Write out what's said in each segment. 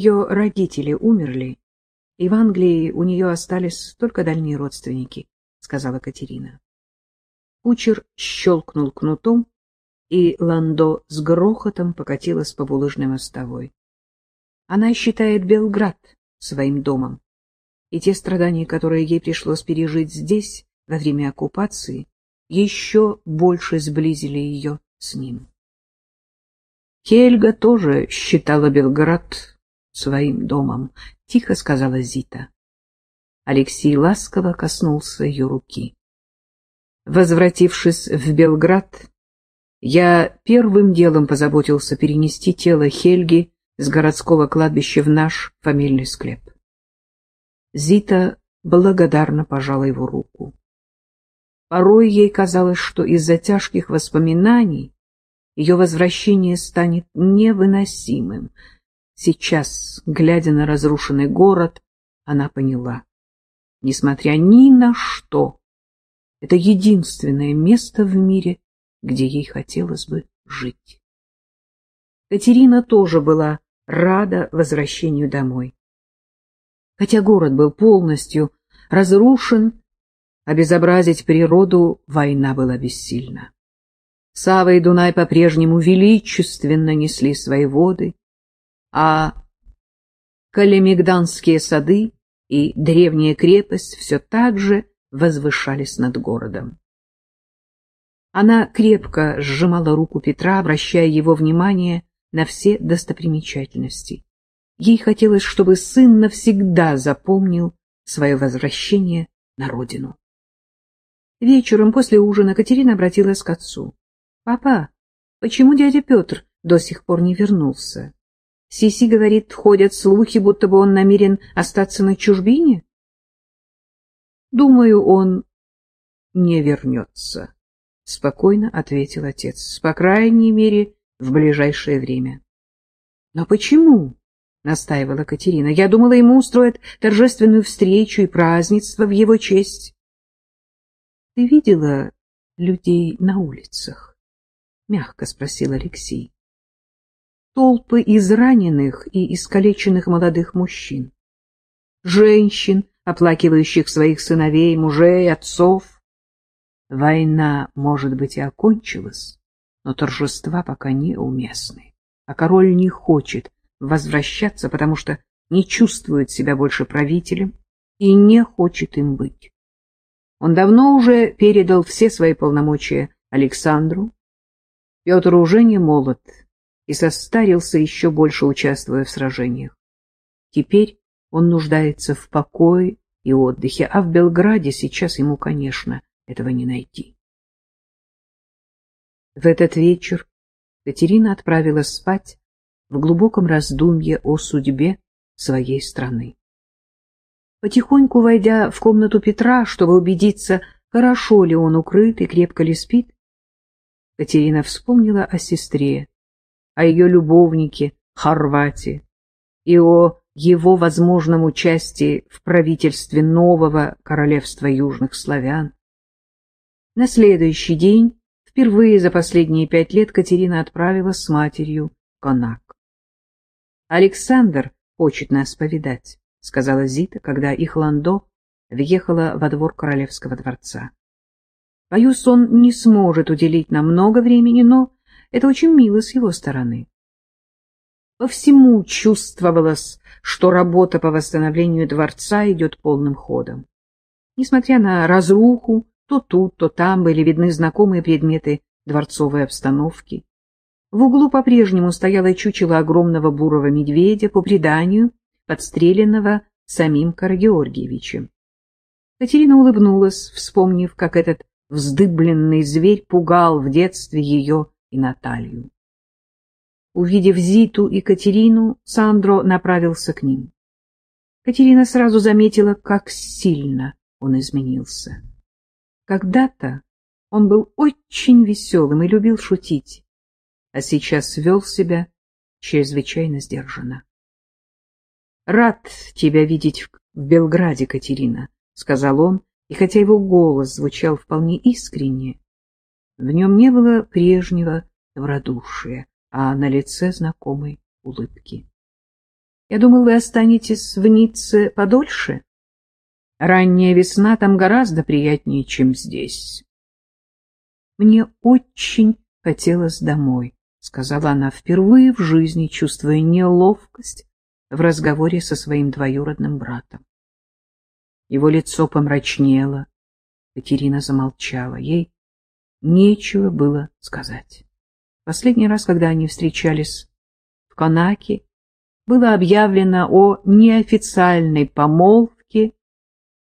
Ее родители умерли, и в Англии у нее остались только дальние родственники, — сказала Катерина. Кучер щелкнул кнутом, и Ландо с грохотом покатилась по булыжной мостовой. Она считает Белград своим домом, и те страдания, которые ей пришлось пережить здесь во время оккупации, еще больше сблизили ее с ним. Хельга тоже считала Белград своим домом, — тихо сказала Зита. Алексей ласково коснулся ее руки. Возвратившись в Белград, я первым делом позаботился перенести тело Хельги с городского кладбища в наш фамильный склеп. Зита благодарно пожала его руку. Порой ей казалось, что из-за тяжких воспоминаний ее возвращение станет невыносимым. Сейчас, глядя на разрушенный город, она поняла. Несмотря ни на что, это единственное место в мире, где ей хотелось бы жить. Катерина тоже была рада возвращению домой. Хотя город был полностью разрушен, обезобразить природу война была бессильна. Сава и Дунай по-прежнему величественно несли свои воды, а Калемигданские сады и древняя крепость все так же возвышались над городом. Она крепко сжимала руку Петра, обращая его внимание на все достопримечательности. Ей хотелось, чтобы сын навсегда запомнил свое возвращение на родину. Вечером после ужина Катерина обратилась к отцу. — Папа, почему дядя Петр до сих пор не вернулся? Сиси говорит, ходят слухи, будто бы он намерен остаться на чужбине. — Думаю, он не вернется, — спокойно ответил отец. — По крайней мере, в ближайшее время. — Но почему? — настаивала Катерина. — Я думала, ему устроят торжественную встречу и празднество в его честь. — Ты видела людей на улицах? мягко спросил Алексей. Толпы израненных и искалеченных молодых мужчин, женщин, оплакивающих своих сыновей, мужей, отцов. Война, может быть, и окончилась, но торжества пока неуместны, а король не хочет возвращаться, потому что не чувствует себя больше правителем и не хочет им быть. Он давно уже передал все свои полномочия Александру, Петр уже не молод и состарился еще больше, участвуя в сражениях. Теперь он нуждается в покое и отдыхе, а в Белграде сейчас ему, конечно, этого не найти. В этот вечер Катерина отправилась спать в глубоком раздумье о судьбе своей страны. Потихоньку войдя в комнату Петра, чтобы убедиться, хорошо ли он укрыт и крепко ли спит, Катерина вспомнила о сестре, о ее любовнике Хорватии и о его возможном участии в правительстве нового королевства южных славян. На следующий день, впервые за последние пять лет, Катерина отправилась с матерью в Конак. «Александр хочет нас повидать», — сказала Зита, когда их ландо въехала во двор королевского дворца. Боюсь, он не сможет уделить нам много времени, но это очень мило с его стороны. По всему чувствовалось, что работа по восстановлению дворца идет полным ходом. Несмотря на разруху, то тут, то там были видны знакомые предметы дворцовой обстановки. В углу по-прежнему стояло чучело огромного бурого медведя, по преданию, подстреленного самим Карагеоргиевичем. Катерина улыбнулась, вспомнив, как этот вздыбленный зверь пугал в детстве ее и Наталью. Увидев Зиту и Катерину, Сандро направился к ним. Катерина сразу заметила, как сильно он изменился. Когда-то он был очень веселым и любил шутить, а сейчас вел себя чрезвычайно сдержанно. — Рад тебя видеть в Белграде, Катерина, — сказал он, и хотя его голос звучал вполне искренне, в нем не было прежнего добродушия, а на лице знакомой улыбки. Я думал, вы останетесь в Ницце подольше. Ранняя весна там гораздо приятнее, чем здесь. Мне очень хотелось домой, — сказала она впервые в жизни, чувствуя неловкость в разговоре со своим двоюродным братом. Его лицо помрачнело. Катерина замолчала. Ей нечего было сказать. Последний раз, когда они встречались в Конаке, было объявлено о неофициальной помолвке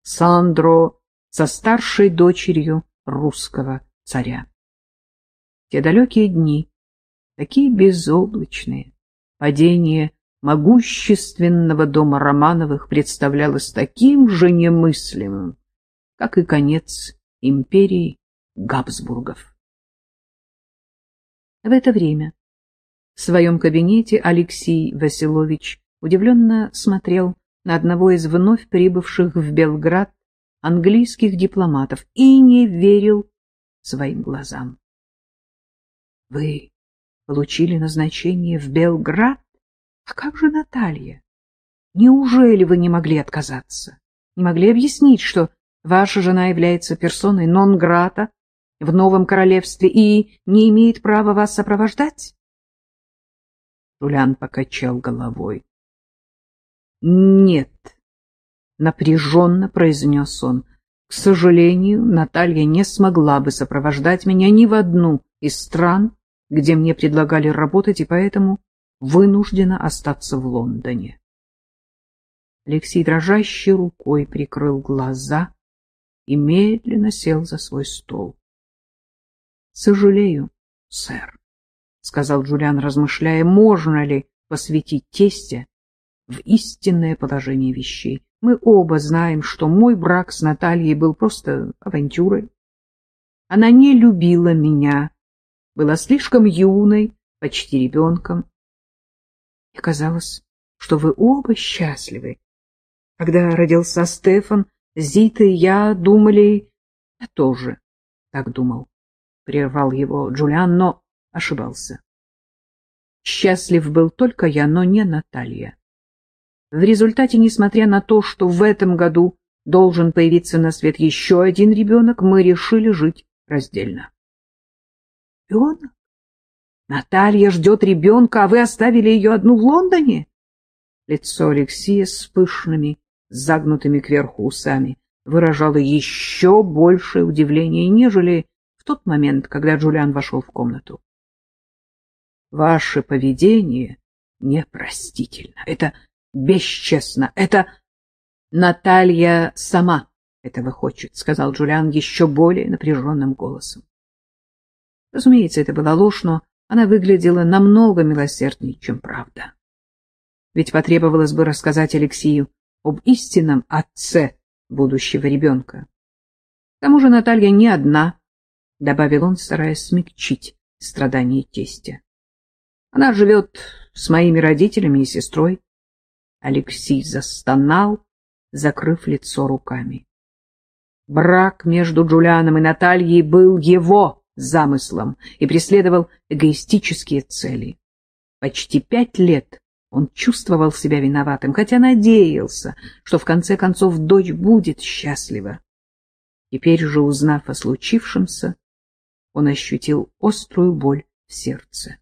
Сандро со старшей дочерью русского царя. Те далекие дни, такие безоблачные, падение могущественного дома Романовых представлялось таким же немыслимым, как и конец империи Габсбургов. В это время в своем кабинете Алексей Василович удивленно смотрел на одного из вновь прибывших в Белград английских дипломатов и не верил своим глазам. — Вы получили назначение в Белград? А как же Наталья? Неужели вы не могли отказаться? Не могли объяснить, что ваша жена является персоной нон-грата в новом королевстве и не имеет права вас сопровождать? Жулян покачал головой. — Нет, — напряженно произнес он. — К сожалению, Наталья не смогла бы сопровождать меня ни в одну из стран, где мне предлагали работать, и поэтому вынуждена остаться в Лондоне. Алексей дрожащей рукой прикрыл глаза и медленно сел за свой стол. — Сожалею, сэр, — сказал Джулиан, размышляя, можно ли посвятить тестя в истинное положение вещей. Мы оба знаем, что мой брак с Натальей был просто авантюрой. Она не любила меня, была слишком юной, почти ребенком. Мне казалось, что вы оба счастливы. Когда родился Стефан, Зита и я думали... Я тоже так думал, — прервал его Джулиан, но ошибался. Счастлив был только я, но не Наталья. В результате, несмотря на то, что в этом году должен появиться на свет еще один ребенок, мы решили жить раздельно. Ребенок? Наталья ждет ребенка, а вы оставили ее одну в Лондоне? Лицо Алексея с пышными, загнутыми кверху усами выражало еще большее удивление, нежели тот момент, когда Джулиан вошел в комнату. Ваше поведение непростительно, это бесчестно, это... Наталья сама этого хочет, — сказал Джулиан еще более напряженным голосом. Разумеется, это была ложь, но она выглядела намного милосерднее, чем правда. Ведь потребовалось бы рассказать Алексею об истинном отце будущего ребенка. К тому же Наталья не одна, — добавил он, стараясь смягчить страдания тестя. Она живет с моими родителями и сестрой. Алексей застонал, закрыв лицо руками. Брак между Джулианом и Натальей был его замыслом и преследовал эгоистические цели. Почти пять лет он чувствовал себя виноватым, хотя надеялся, что в конце концов дочь будет счастлива. Теперь же, узнав о случившемся, он ощутил острую боль в сердце.